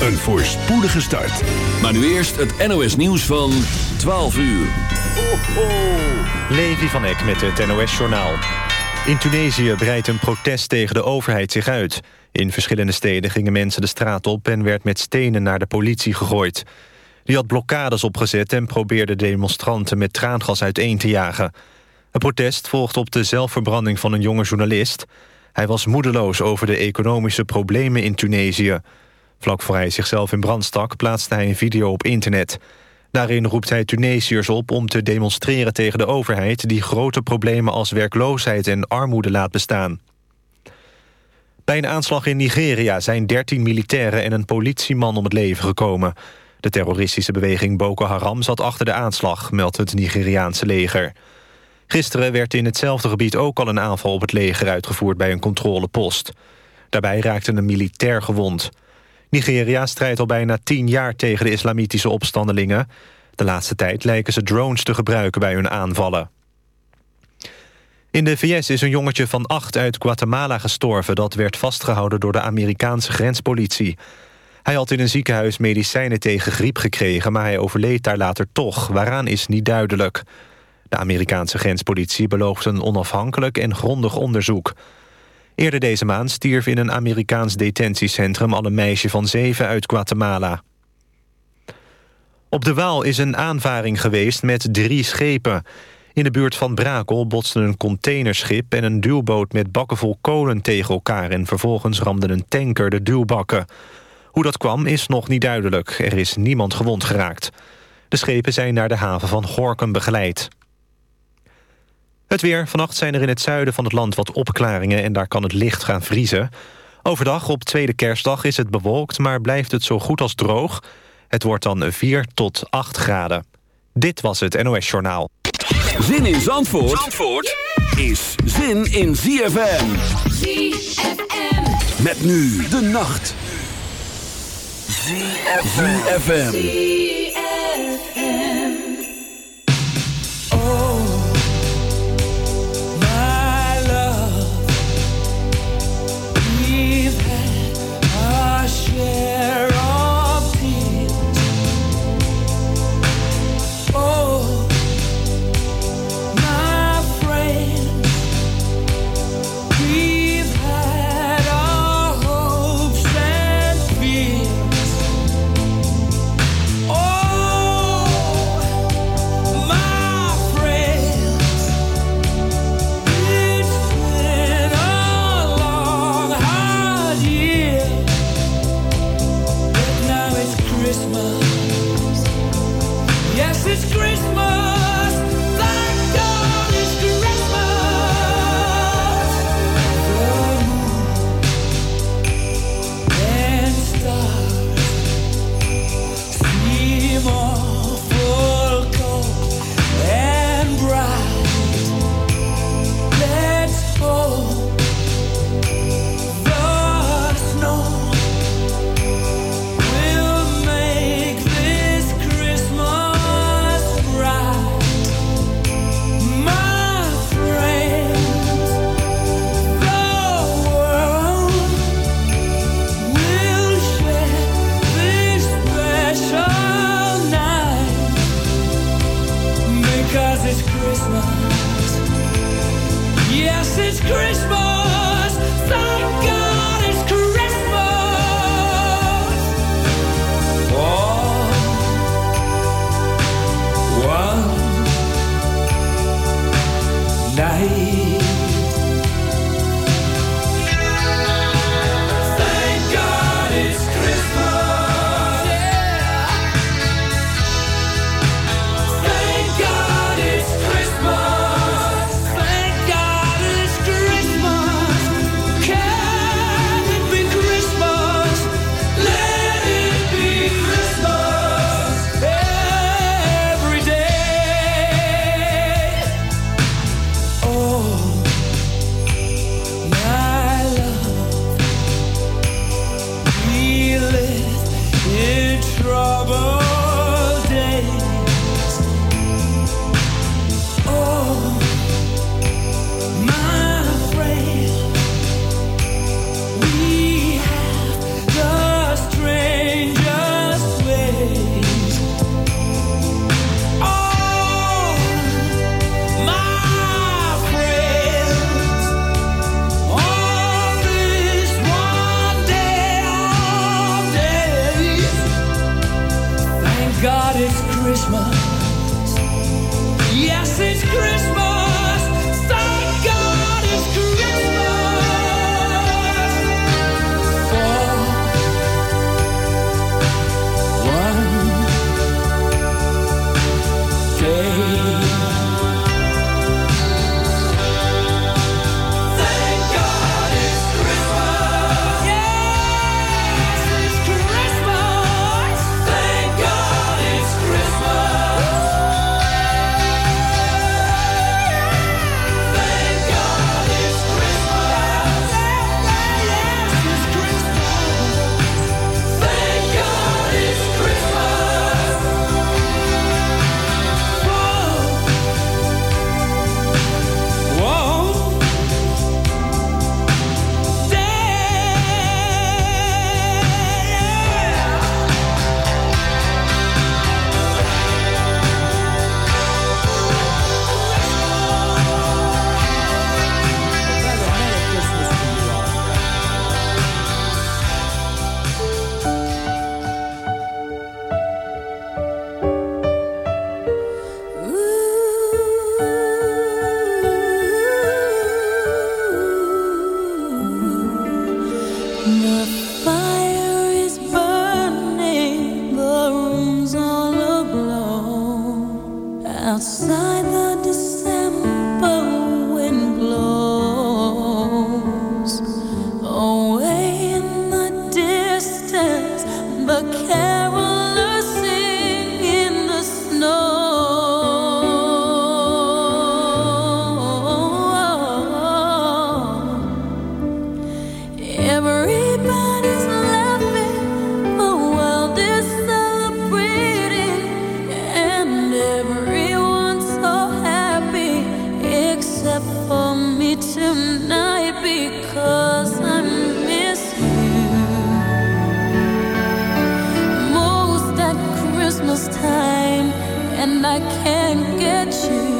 een voorspoedige start. Maar nu eerst het NOS nieuws van 12 uur. Ho, ho. Levi van Eck met het NOS-journaal. In Tunesië breidt een protest tegen de overheid zich uit. In verschillende steden gingen mensen de straat op... en werd met stenen naar de politie gegooid. Die had blokkades opgezet en probeerde demonstranten met traangas uiteen te jagen. Het protest volgt op de zelfverbranding van een jonge journalist. Hij was moedeloos over de economische problemen in Tunesië. Vlak voor hij zichzelf in brand stak plaatste hij een video op internet. Daarin roept hij Tunesiërs op om te demonstreren tegen de overheid... die grote problemen als werkloosheid en armoede laat bestaan. Bij een aanslag in Nigeria zijn 13 militairen en een politieman om het leven gekomen. De terroristische beweging Boko Haram zat achter de aanslag, meldt het Nigeriaanse leger. Gisteren werd in hetzelfde gebied ook al een aanval op het leger uitgevoerd bij een controlepost. Daarbij raakte een militair gewond. Nigeria strijdt al bijna tien jaar tegen de islamitische opstandelingen. De laatste tijd lijken ze drones te gebruiken bij hun aanvallen. In de VS is een jongetje van acht uit Guatemala gestorven... dat werd vastgehouden door de Amerikaanse grenspolitie. Hij had in een ziekenhuis medicijnen tegen griep gekregen... maar hij overleed daar later toch. Waaraan is niet duidelijk. De Amerikaanse grenspolitie belooft een onafhankelijk en grondig onderzoek. Eerder deze maand stierf in een Amerikaans detentiecentrum... al een meisje van zeven uit Guatemala. Op de Waal is een aanvaring geweest met drie schepen. In de buurt van Brakel botsten een containerschip... en een duwboot met bakken vol kolen tegen elkaar... en vervolgens ramde een tanker de duwbakken. Hoe dat kwam is nog niet duidelijk. Er is niemand gewond geraakt. De schepen zijn naar de haven van Gorkum begeleid. Het weer. Vannacht zijn er in het zuiden van het land wat opklaringen... en daar kan het licht gaan vriezen. Overdag op tweede kerstdag is het bewolkt... maar blijft het zo goed als droog. Het wordt dan 4 tot 8 graden. Dit was het NOS Journaal. Zin in Zandvoort, Zandvoort is zin in ZFM. ZFM. Met nu de nacht. ZFM. I can't get you.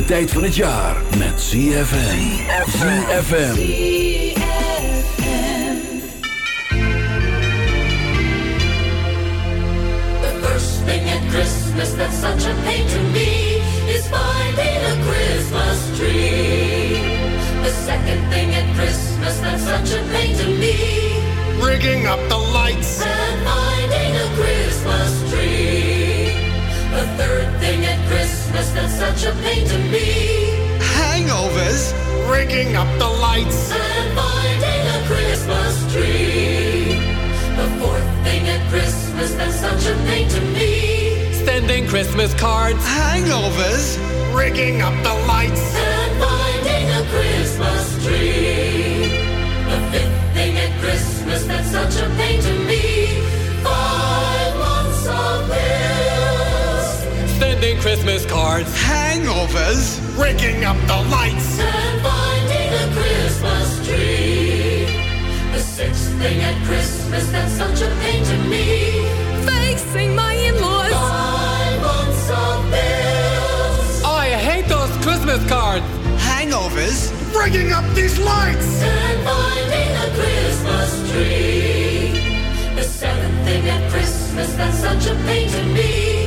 Gezelligste tijd van het jaar met ZFM. ZFM. The first thing at Christmas that's such a pain to me is finding a Christmas tree. The second thing at Christmas that's such a pain to me rigging up the lights. and finding a Christmas tree. The third thing at Christmas that's such a pain to me Hangovers, rigging up the lights. and finding a Christmas tree. The fourth thing at Christmas that's such a pain to me Sending Christmas cards. Hangovers, rigging up the lights. and finding a Christmas tree. The fifth thing at Christmas that's such a pain to me. Sending Christmas cards. Hangovers, rigging up the lights. and finding a Christmas tree. The sixth thing at Christmas that's such a pain to me. Facing my in-laws. Five months of bills I hate those Christmas cards. Hangovers, rigging up these lights. and finding a Christmas tree. The seventh thing at Christmas that's such a pain to me.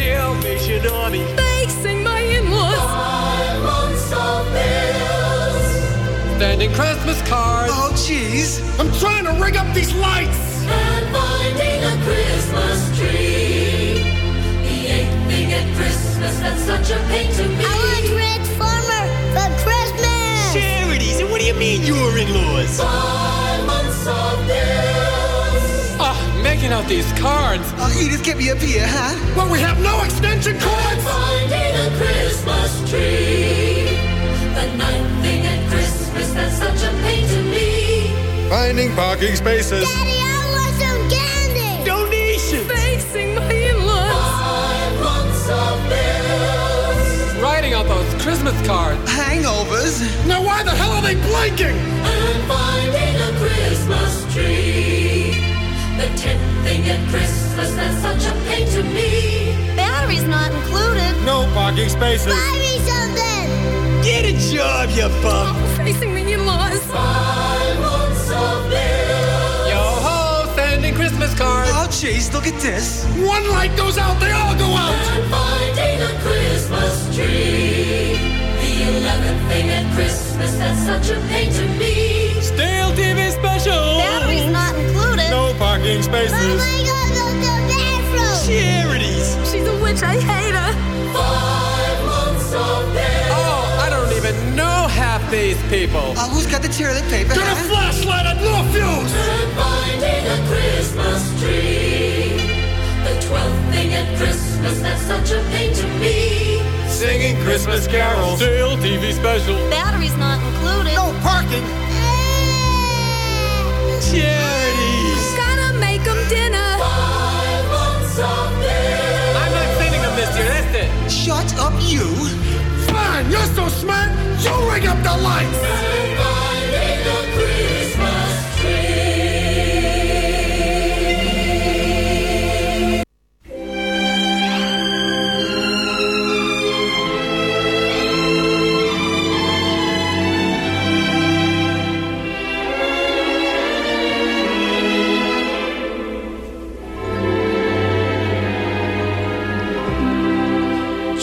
Salvation Army. Facing my in-laws. Five months of bills. Christmas cards. Oh, jeez. I'm trying to rig up these lights. And finding a Christmas tree. At Christmas that's such a pain to me. I want Red Farmer for Christmas. Charities, and what do you mean you in-laws? Five months of bills writing out these cards. Oh, Edith, get me up here, huh? Well, we have no extension cords. Finding a Christmas tree. The ninth thing at Christmas that's such a pain to me. Finding parking spaces. Daddy, I want some candy. Donations. Facing my in-laws. Five months of bills. Writing out those Christmas cards. Hangovers. Now, why the hell are they blinking? And finding a Christmas tree. The tenth thing at Christmas that's such a pain to me. Battery's not included. No parking spaces. Buy me something. Get a job, you bum. Oh, facing the in-laws. Five months of bills. Yo ho, sending Christmas cards. Oh, jeez, look at this. One light goes out, they all go out. And finding a Christmas tree. The eleventh thing at Christmas that's such a pain to me. Parking spaces. Mama, I gotta the. Charities. She's a witch, I hate her. Five months of bills. Oh, I don't even know half these people. Oh, who's got the toilet paper, Get a huh? flashlight and no fuse. And finding a Christmas tree. The twelfth thing at Christmas that's such a pain to me. Singing Christmas carols. Stale TV special. Battery's not included. No parking. Eh. Charities. Gotta make 'em dinner. Five months of bills. I'm not sending them this year, that's it. Shut up, you. Fine, you're so smart. You ring up the lights.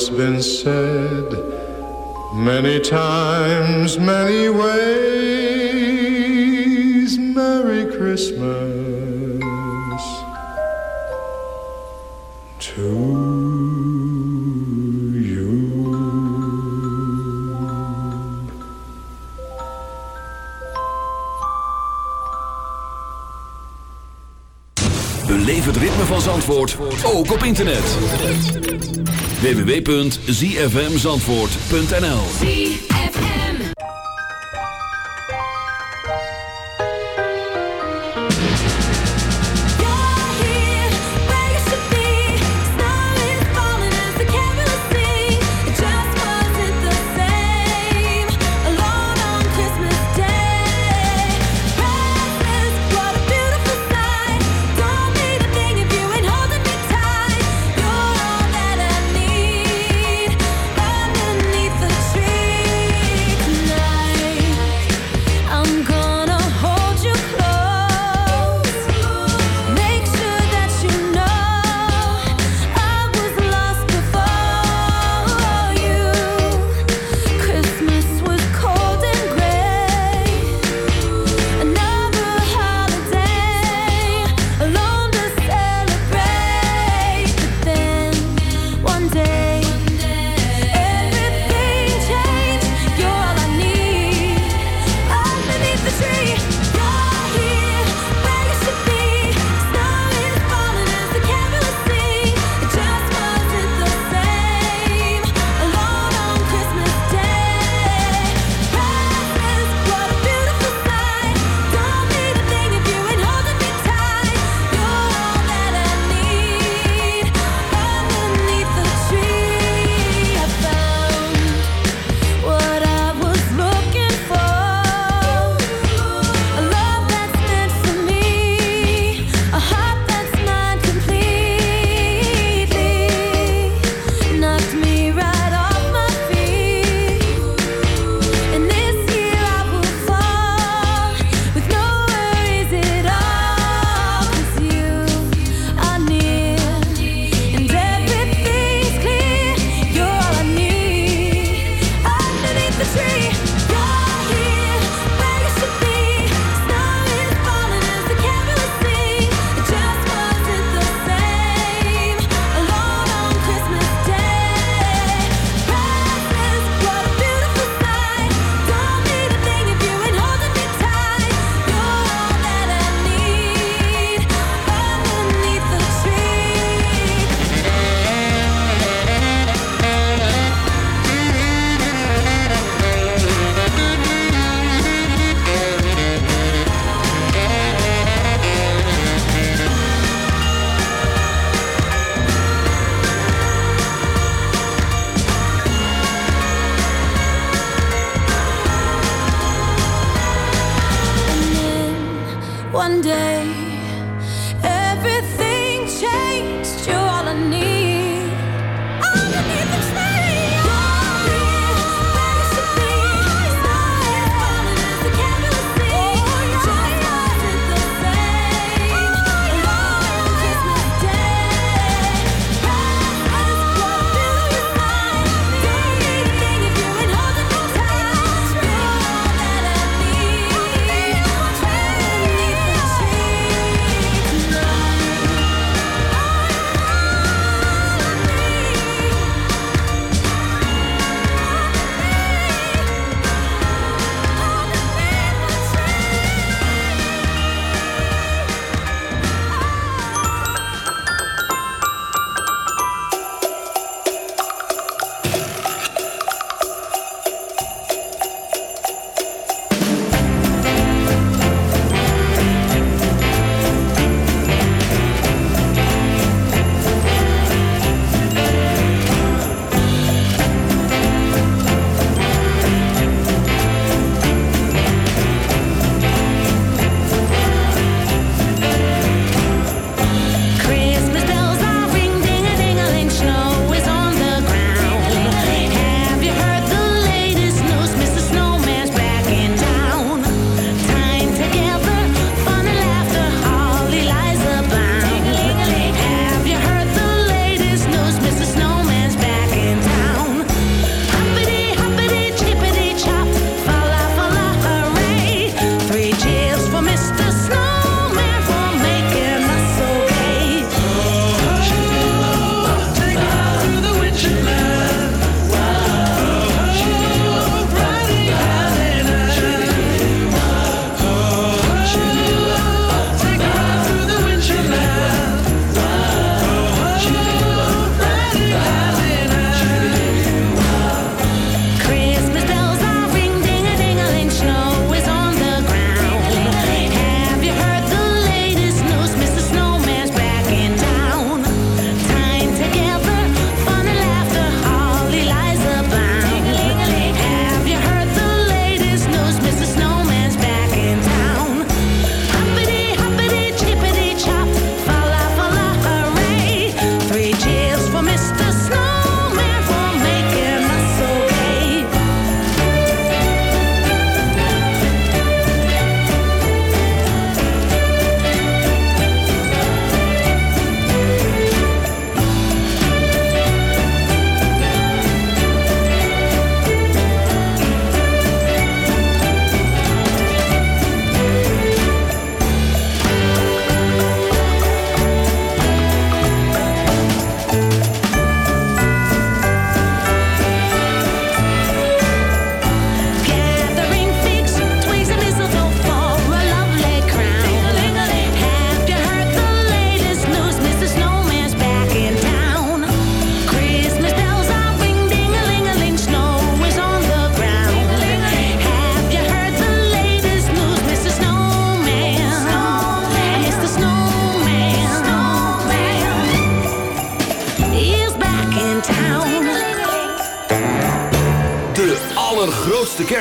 it's been said many times, many ways. Merry Christmas to. you. Beleef het ritme van Zandvoort ook op internet. www.zfmzandvoort.nl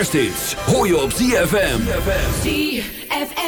kersthits hoor je op ZFM. ZFM.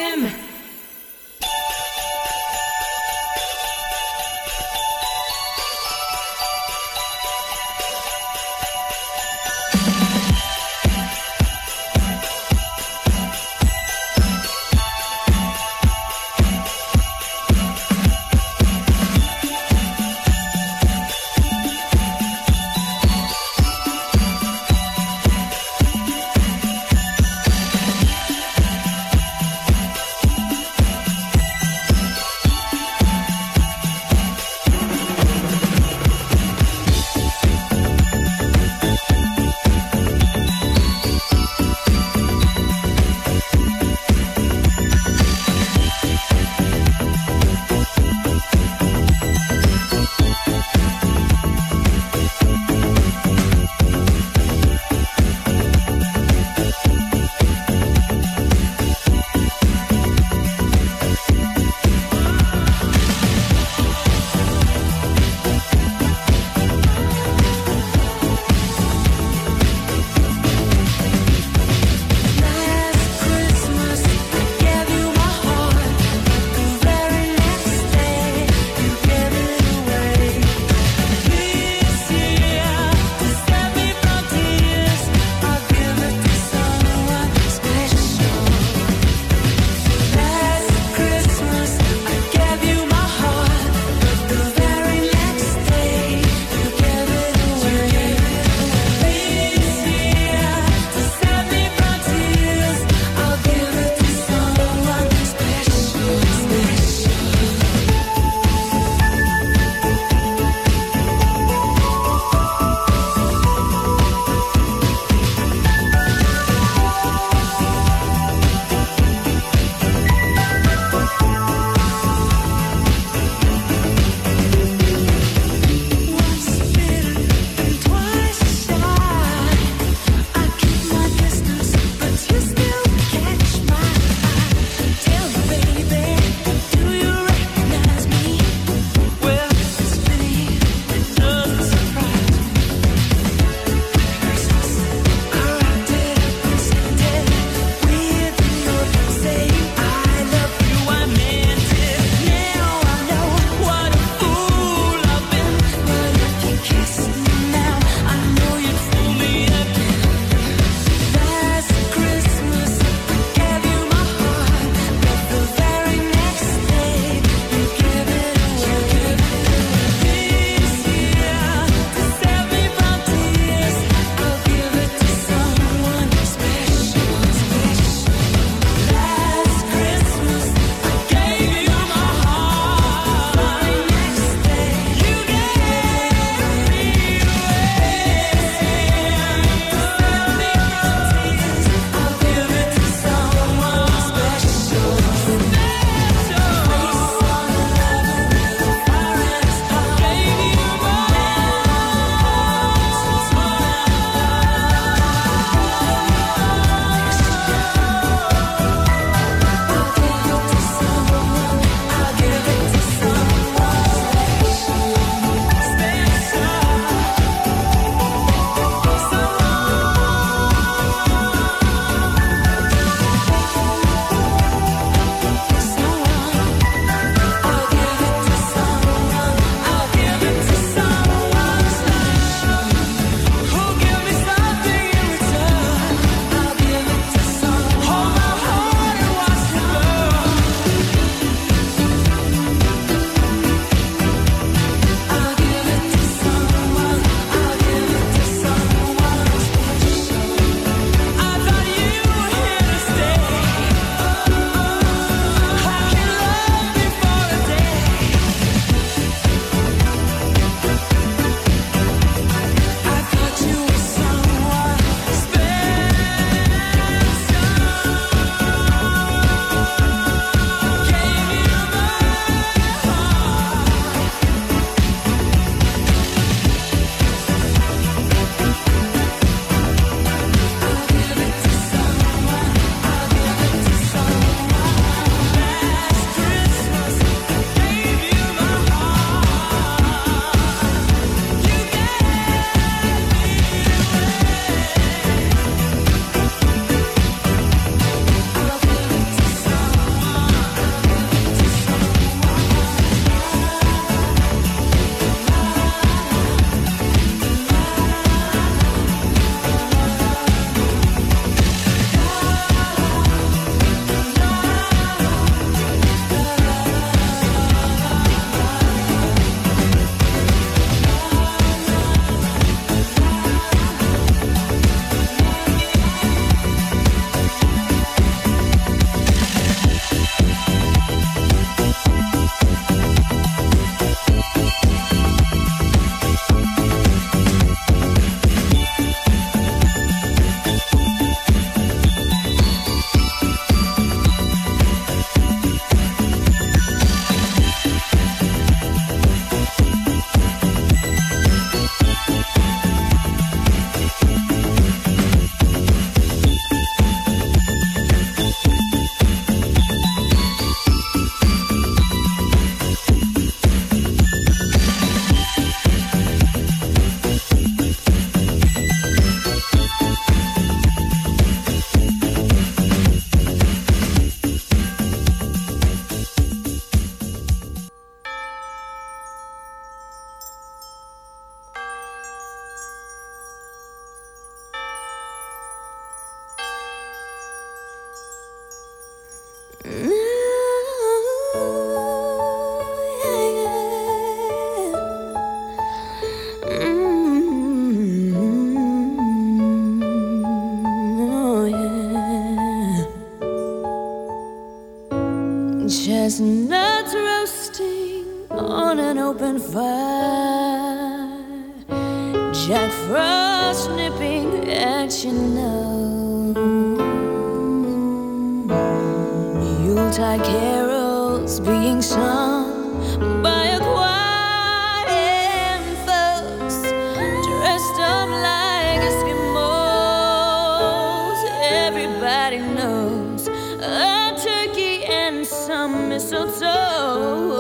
so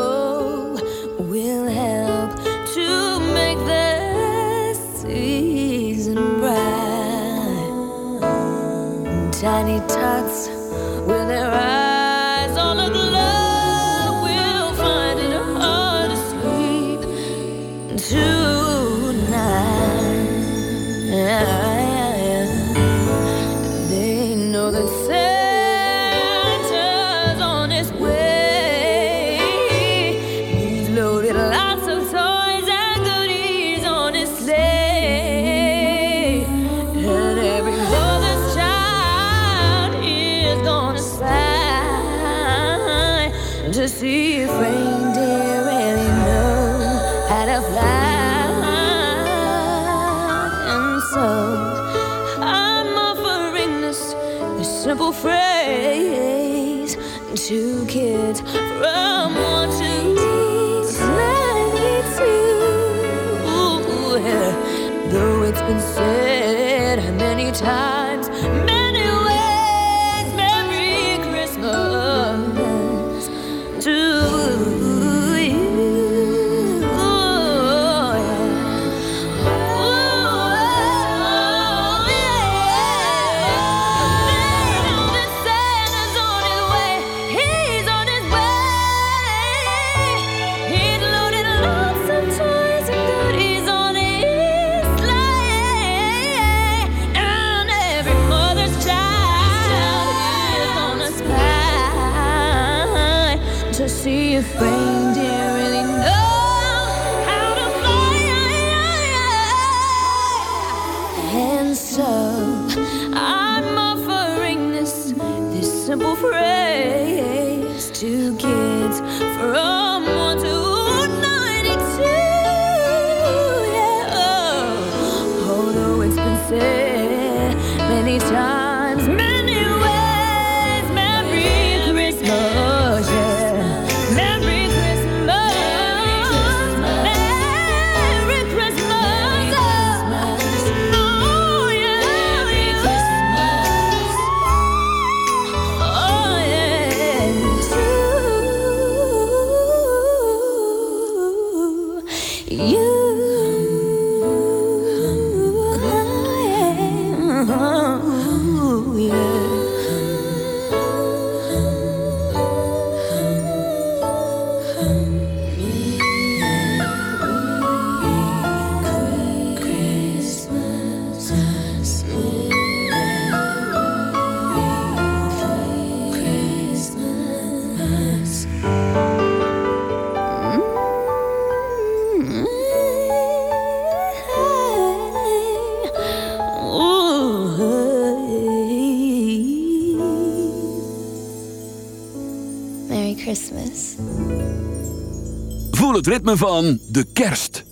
see a friend didn't really know how to fly. And so I'm offering this, this simple phrase to kids for all. Me van de kerst.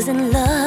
Is in love.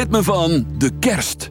Ritme van de kerst.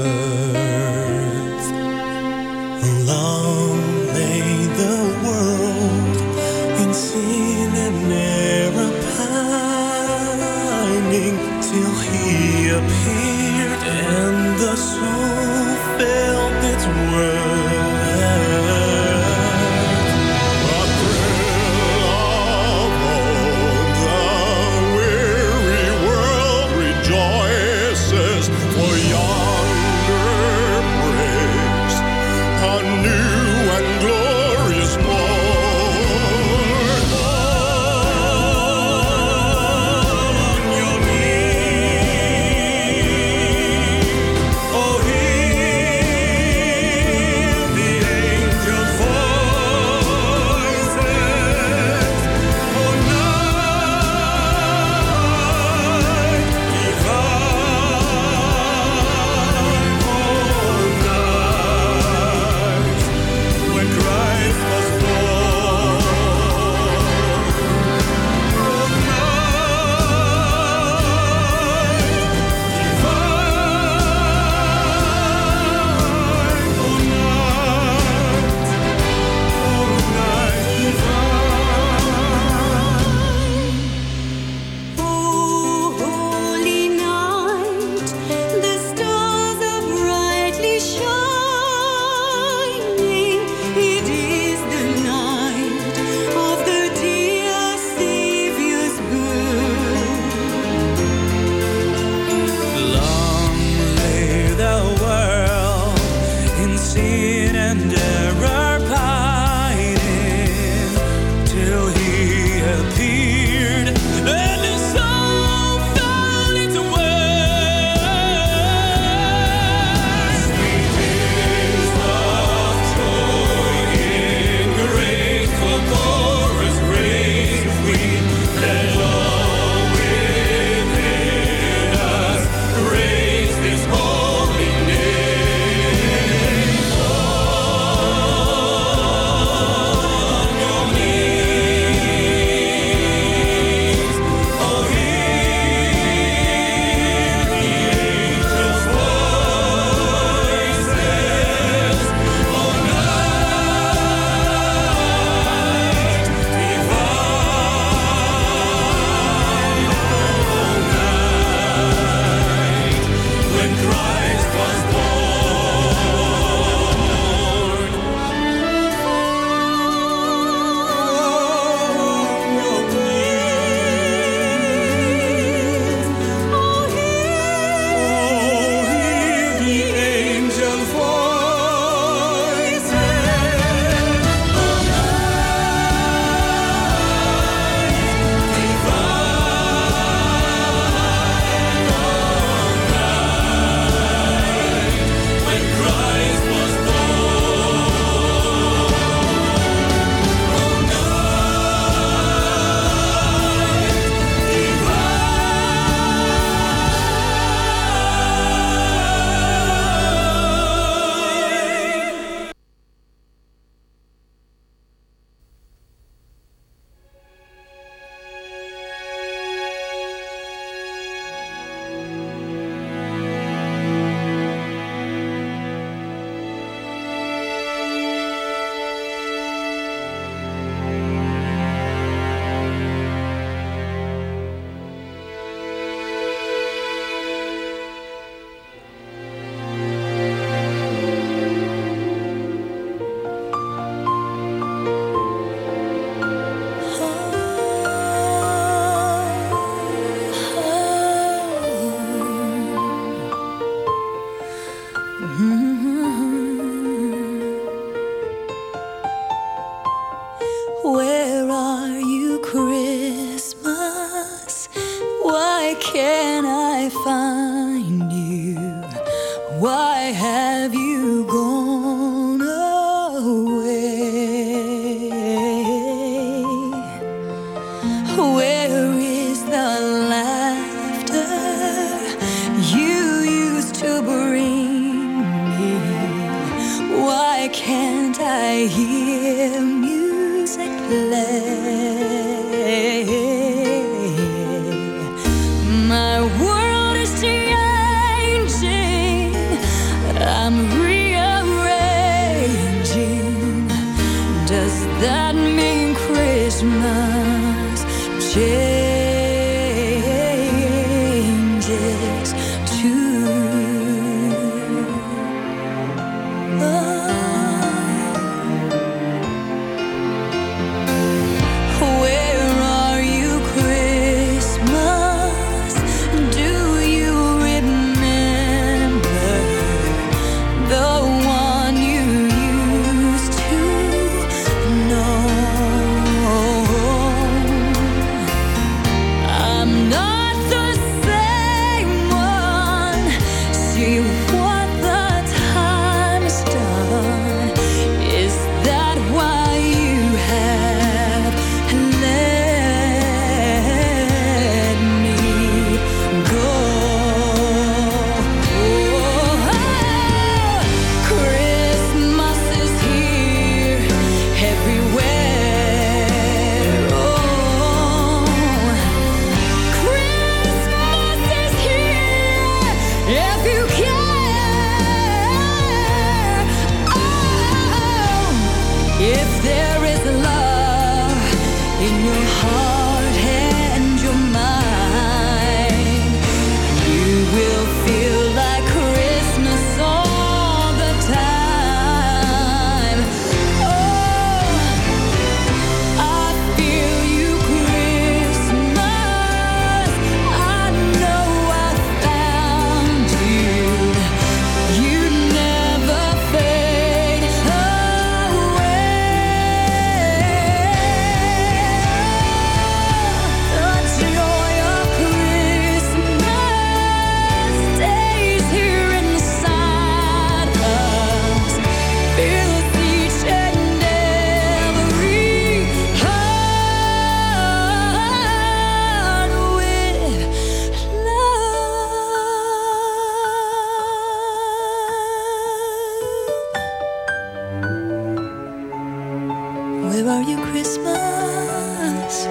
Where are you, Christmas?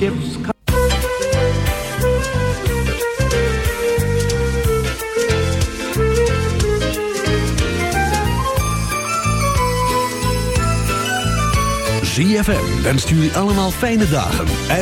Ships come. ZFM wenst allemaal fijne dagen.